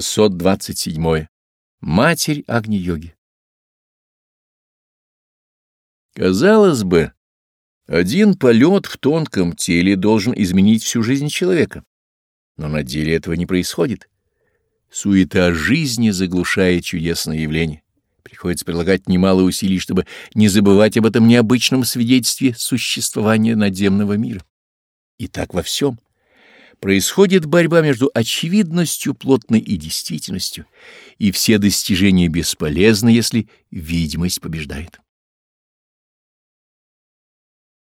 627. Матерь Агни-йоги. Казалось бы, один полет в тонком теле должен изменить всю жизнь человека, но на деле этого не происходит. Суета жизни заглушает чудесное явление. Приходится прилагать немало усилий, чтобы не забывать об этом необычном свидетельстве существования надземного мира. И так во всем происходит борьба между очевидностью плотной и действительностью, и все достижения бесполезны, если видимость побеждает.